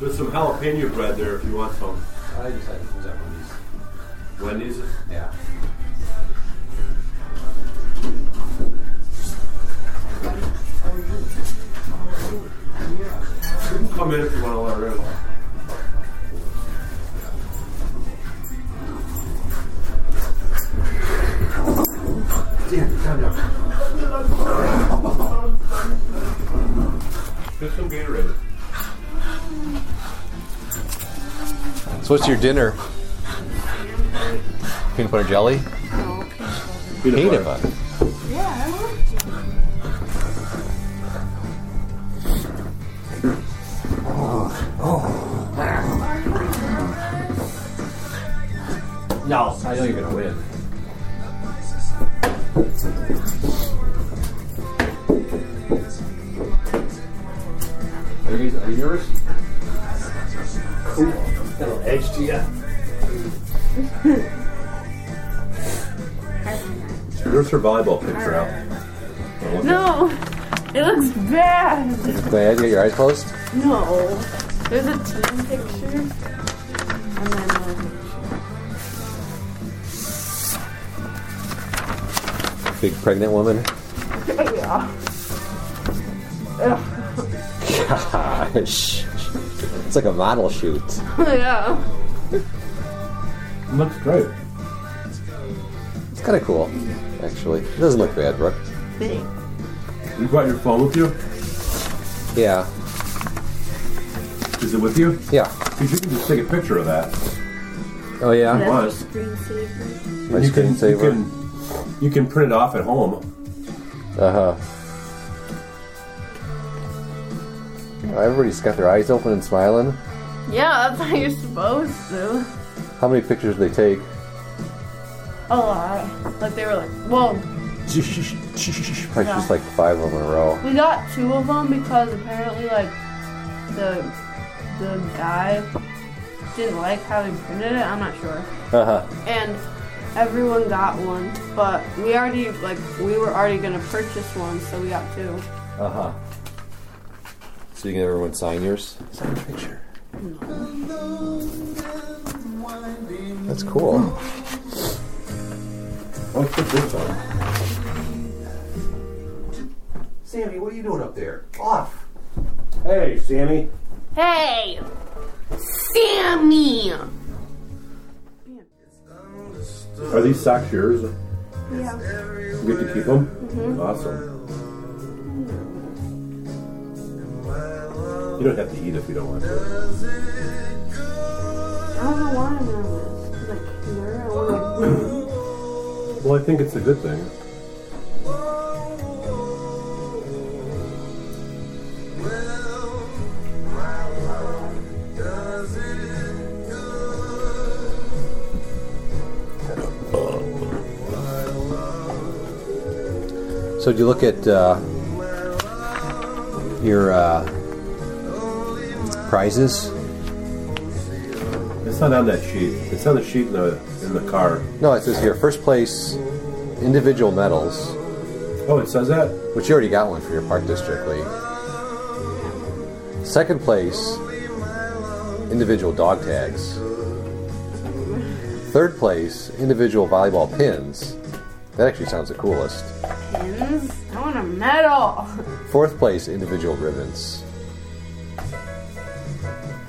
There's some jalapeno bread there if you want some. I just had was that Wendy's. Wendy's. Yeah. You can come in if you want to let her in. Damn, calm down. Get some Gatorade. So what's your dinner? Peanut butter jelly? No, Peanut butter. Yeah, I want No, I know you're gonna win. Are you, are you nervous? Ooh, got a little edge to you. There's her volleyball picture out. No, it looks bad. Glad you got your eyes closed? No, there's a team picture, and then a Big pregnant woman. Yeah. Gosh. It's like a model shoot. yeah. Looks great. It's kind of cool, actually. It doesn't look bad, Brooke. Big. You brought your phone with you? Yeah. Is it with you? Yeah. Because you can just take a picture of that. Oh, yeah? That's What? your screensaver. My you can, you screensaver. can you can print it off at home. Uh huh. Everybody's got their eyes open and smiling. Yeah, that's how you're supposed to. How many pictures do they take? A lot. Like they were like, well, Probably just like five of them in a row. we got two of them because apparently like the the guy didn't like how we printed it. I'm not sure. Uh huh. and everyone got one but we already like we were already gonna purchase one so we got two Uh huh. So you can have everyone sign yours? Sign your picture. That's cool. Let's put this on. Sammy, what are you doing up there? Off. Hey, Sammy. hey sammy Are these socks yours? yeah You get to keep them? Mm-hmm. Awesome. You don't have to eat if you don't want to. i don't know why i'm nervous 'Cause i care i want to Well, I think it's a good thing. So, did you look at uh, your uh, prizes? It's not on that sheet. It's on the sheet in the in the car. No, it says here first place individual medals, Oh, it says that. which you already got one for your Park District League. Second place individual dog tags. Third place individual volleyball pins. That actually sounds the coolest. pins i want a medal Fourth place individual ribbons.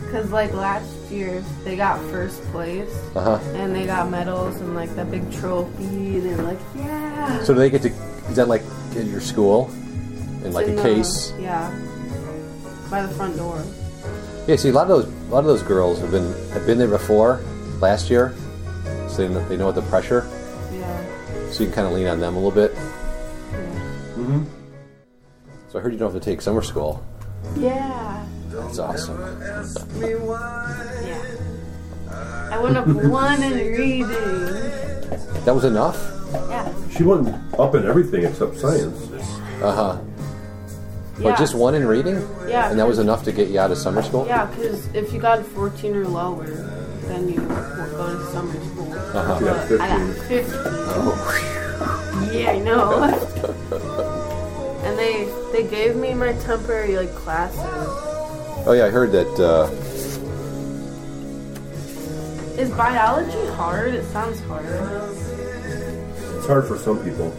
because like last year they got first place Uh huh. and they got medals and like that big trophy and they're like yeah So do they get to? Is that like in your school, in like In a the- case? yeah by the front door Yeah. See, a lot of those, a lot of those girls have been have been there before last year, so they know, they know what the pressure. yeah So you can kind of lean on them a little bit. So I heard you don't have to take summer school. yeah That's awesome. Yeah. I went up one in reading. That was enough. Yeah. She went up in everything except science. Uh huh. Yeah. But just one in reading, Yeah. and that was enough to get you out of summer school. Yeah, because if you got a 14 or lower, then you won't go to summer school. Uh-huh. She got I got 15. 15. Oh, Yeah, I know. and they they gave me my temporary like classes. oh yeah, I heard that uh, Is biology hard? It sounds hard. It's hard for some people.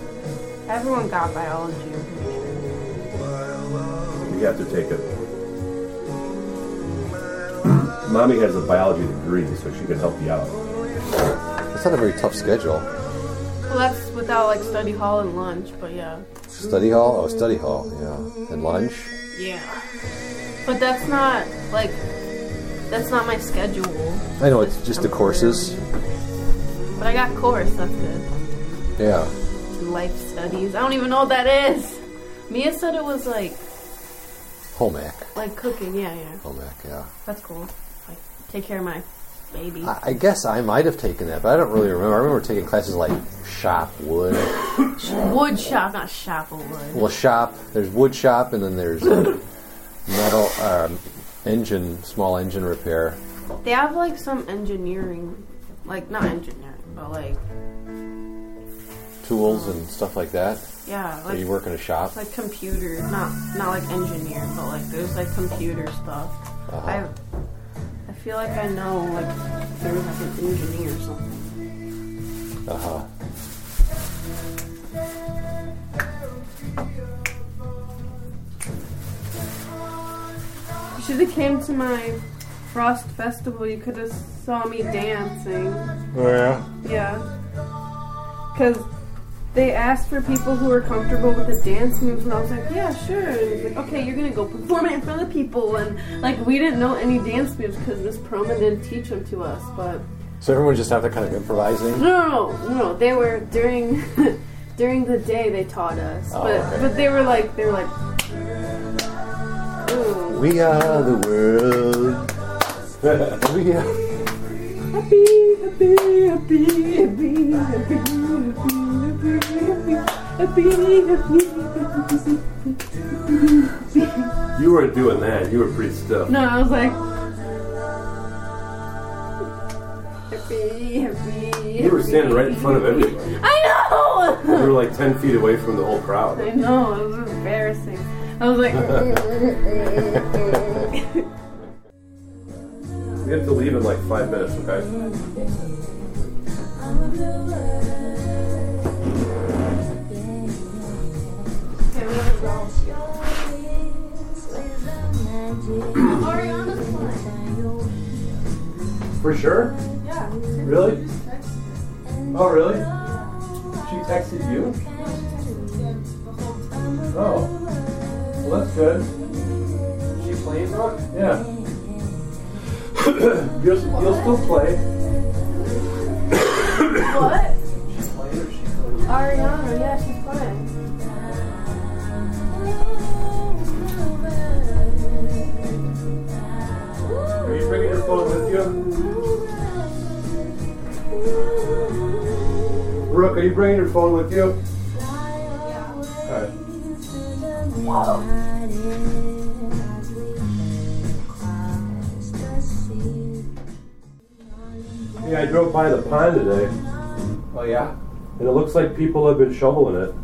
Everyone got biology. I'm pretty sure. You have to take it. Mommy has a biology degree, so she can help you out. It's not a very tough schedule. Well, that's without like study hall and lunch, but yeah. Study hall? Oh, study hall, yeah. And lunch? Yeah. But that's not like that's not my schedule. I know, it's just the courses. But I got course, that's good. Yeah. Life studies. I don't even know what that is. Mia said it was like Home ec. like cooking, yeah, yeah. Home ec, yeah. That's cool. Like take care of my baby. I, I guess I might have taken that, but I don't really remember. I remember taking classes like shop, wood. Wood shop, not shop wood. Well, shop, there's wood shop, and then there's uh, metal, um, engine, small engine repair. They have like some engineering like not engineering, but like Tools and stuff like that. yeah, like you work in a shop. like computers, not not like engineer, but like there's like computer stuff. Uh-huh. I feel like I know like they're like an engineer or something. Uh huh. You should have came to my Frost Festival. You could have saw me dancing. Oh, yeah? Yeah. Because they asked for people who were comfortable with the dance moves, and I was like, yeah, sure. And he's like, okay, you're gonna go perform it in front of people, and like we didn't know any dance moves because this promo didn't teach them to us. But so everyone just had to kind of improvising. No, no, no, no. They were during during the day they taught us, oh, but okay. but they were like they were like. Ooh. We are the world. we are happy, happy, happy, happy, happy. happy. You weren't doing that. You were pretty stiff. No, I was like. Happy, happy. You were standing right in front of everybody. I know! You were like 10 feet away from the whole crowd. I know, it was embarrassing. I was like. We have to leave in like five minutes, okay? For sure? Yeah. Really? Oh, really? She texted you? Oh. Well, that's good. She plays Brooke? Yeah. you'll, you'll still play. What? She's playing or she's playing? Ariana, yeah, she's fine. Brooke, are you bringing your phone with you? Alright. Yeah, I drove by the pond today, Oh, yeah? and it looks like people have been shoveling it.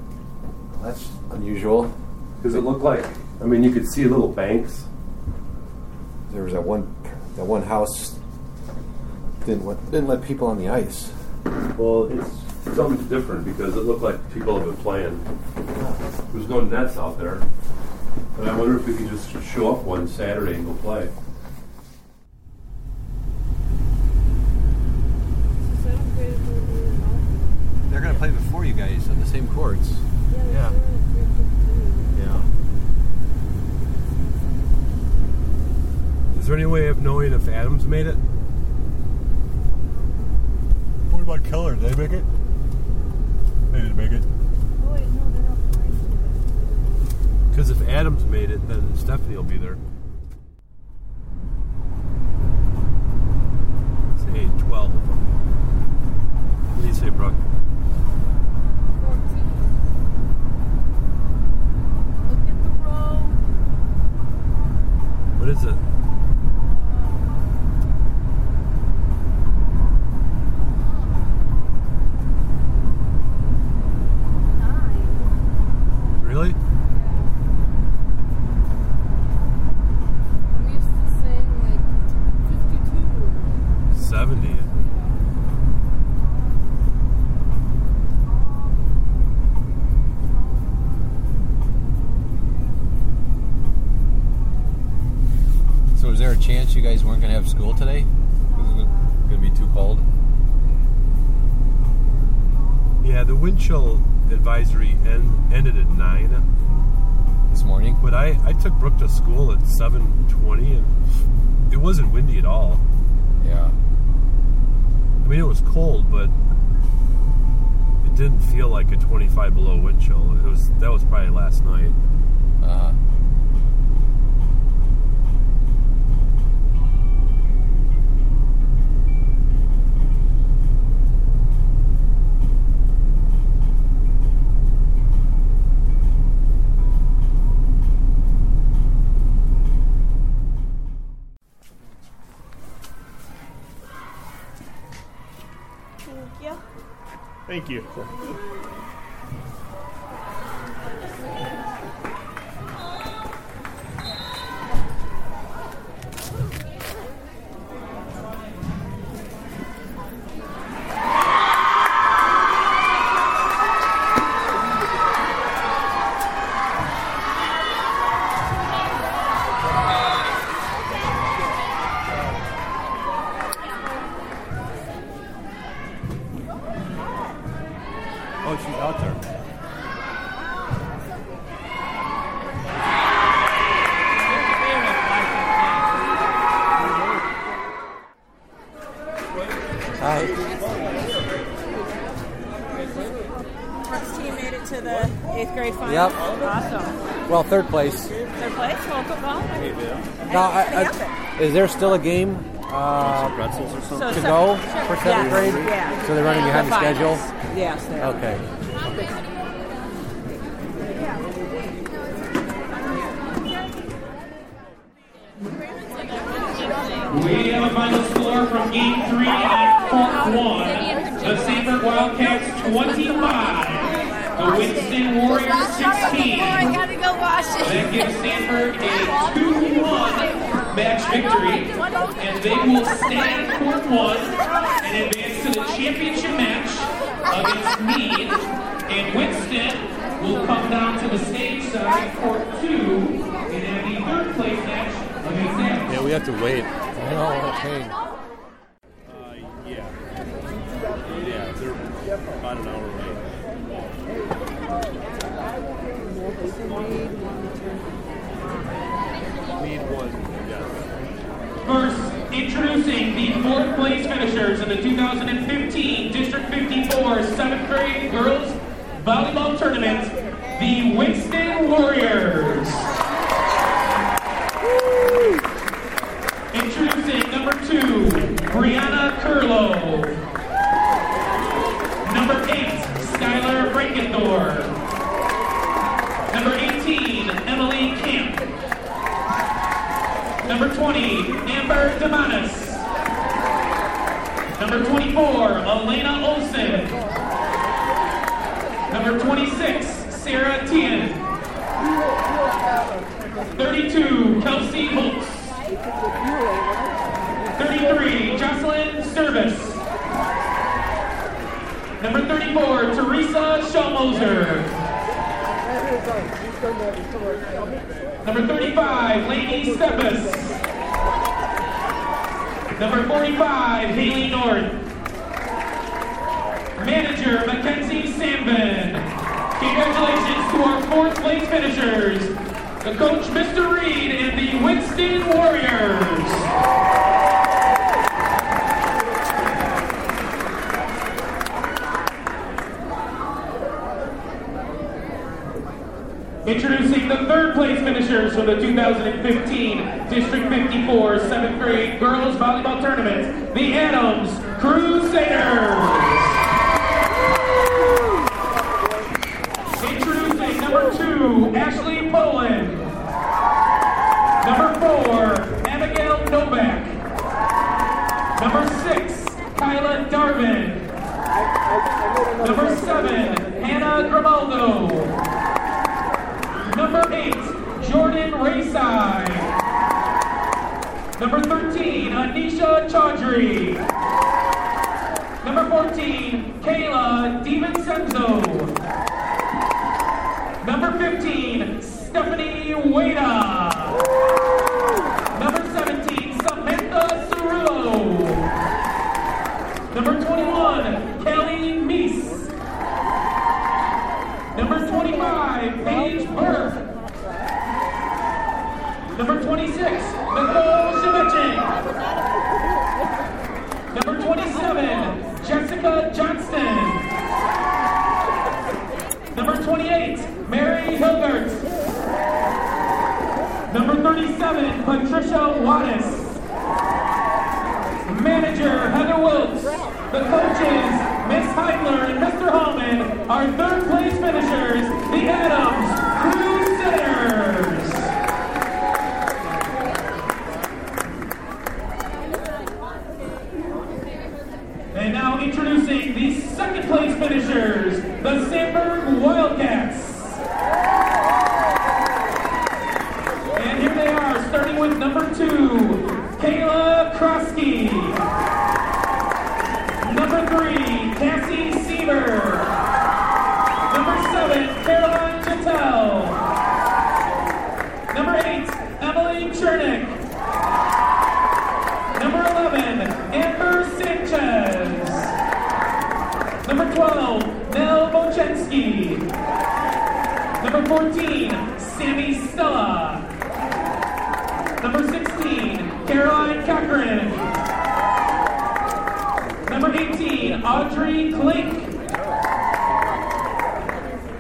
That's unusual. Because it looked like, I mean, you could see little banks. There was that one, that one house didn't let, didn't let people on the ice. Well, it's something different because it looked like people have been playing. There's no nets out there. And I wonder if we could just show up one Saturday and go play. They're going to play before you guys on the same courts. Yeah. Yeah. Is there any way of knowing if Adams made it? What about Keller? Did they make it? They didn't make it. Because if Adams made it, then Stephanie will be there. Say 12. What do you say, Brooke? Look at the road. What is it? Really? We used to sing like 52. 70. Was there a chance you guys weren't going to have school today? Because it was going to be too cold. Yeah, the wind chill advisory end, ended at nine, This morning. but I, I took Brooke to school at seven twenty, and it wasn't windy at all. Yeah. I mean, it was cold, but it didn't feel like a twenty-five below wind chill. It was that was probably last night. Uh, Thank you. Oh, third place. Third place. Welcome, well. Now, I, I, is there still a game uh, Pretzels or something? So to go sure. for seventh Yes, grade? Yeah. So they're running behind the finals. schedule? Yes. they are. Okay. We have a final score from game three at court one. The Sandburg Wildcats 25. The Winston Warriors 16. gotta go wash it. That gives Sandburg a 2-1 match victory. And they will stay at court one and advance to the championship match against Mead. And Winston will come down to the stage side, court two, and have the third place match against them. Yeah, we have to wait. I know, what a pain. Uh, yeah. Yeah, they're about an hour Yes. First, introducing the fourth place finishers in the 2015 District 54 7th grade girls volleyball tournament, the Winston Warriors. Introducing number two, Brianna Curlow. Number eight, Skylar Frankenthor. Number 20, Amber Demanis. Number 24, Elena Olson. Number 26, Sarah Tien. 32, Kelsey Holtz. 33, Jocelyn Service. Number 34, Teresa Schallmoser. Number 35, Lady Steppes. Number 45, Haley North. Manager, Mackenzie Sandman. Congratulations to our fourth place finishers, the coach, Mr. Reed, and the Winston Warriors. Introducing the third place finishers for the 2015 District 54 7th grade girls volleyball tournament, the Adams Crusaders. Introducing number two, Ashley Boland. Number four, Abigail Novak. Number six, Kyla Darvin. Number seven, Hannah Grimaldo. Number eight, Jordan Rayside. Number 13, Anisha Chaudhry. Number 14, Kayla DiVincenzo. Number 15, Stephanie Wada. Number 37, Patricia Wattis. Manager Heather Wilkes. The coaches, Miss Heidler and Mr. Hallman, are third place finishers, the Adams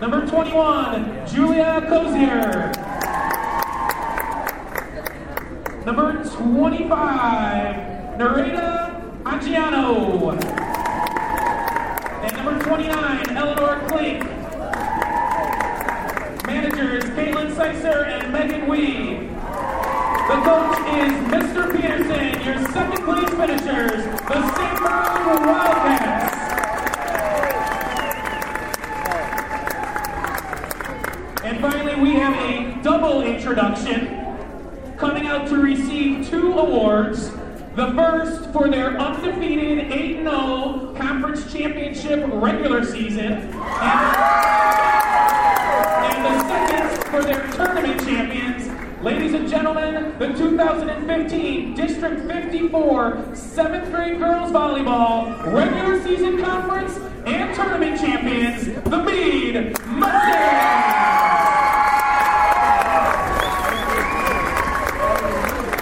Number 21, Julia Cozier. Number 25, Narita Angiano. And number 29, Eleanor Klink. Managers Caitlin Sicer and Megan Wee. The coach is Mr. Peterson, your second place finishers, the Sandburg Wildcats. And finally, we have a double introduction coming out to receive two awards. The first for their undefeated 8 0 conference championship regular season, and, and the second for their tournament champions. Ladies and gentlemen, the 2015 District 54 7th grade girls volleyball regular season conference and tournament champions, the Mead Mustangs.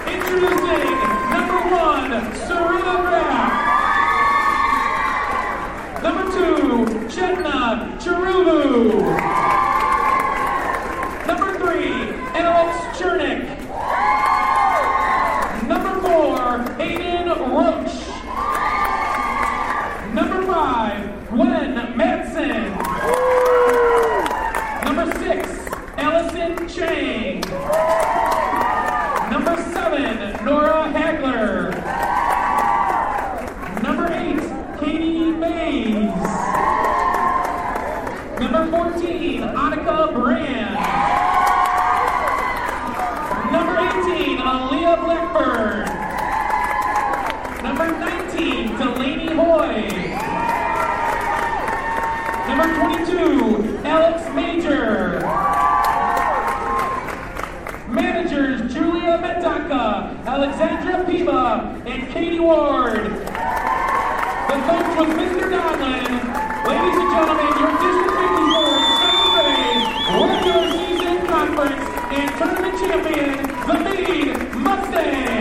Introducing number one, Serena Graff. Number two, Chetna Cherubu. Blackburn. Number 19, Delaney Hoy. Number 22, Alex Major. Managers, Julia Medaka, Alexandra Piba, and Katie Ward. The coach was Mr. Donlin. Ladies and gentlemen, your District 54 second grade regular season conference and tournament champion. Thursday.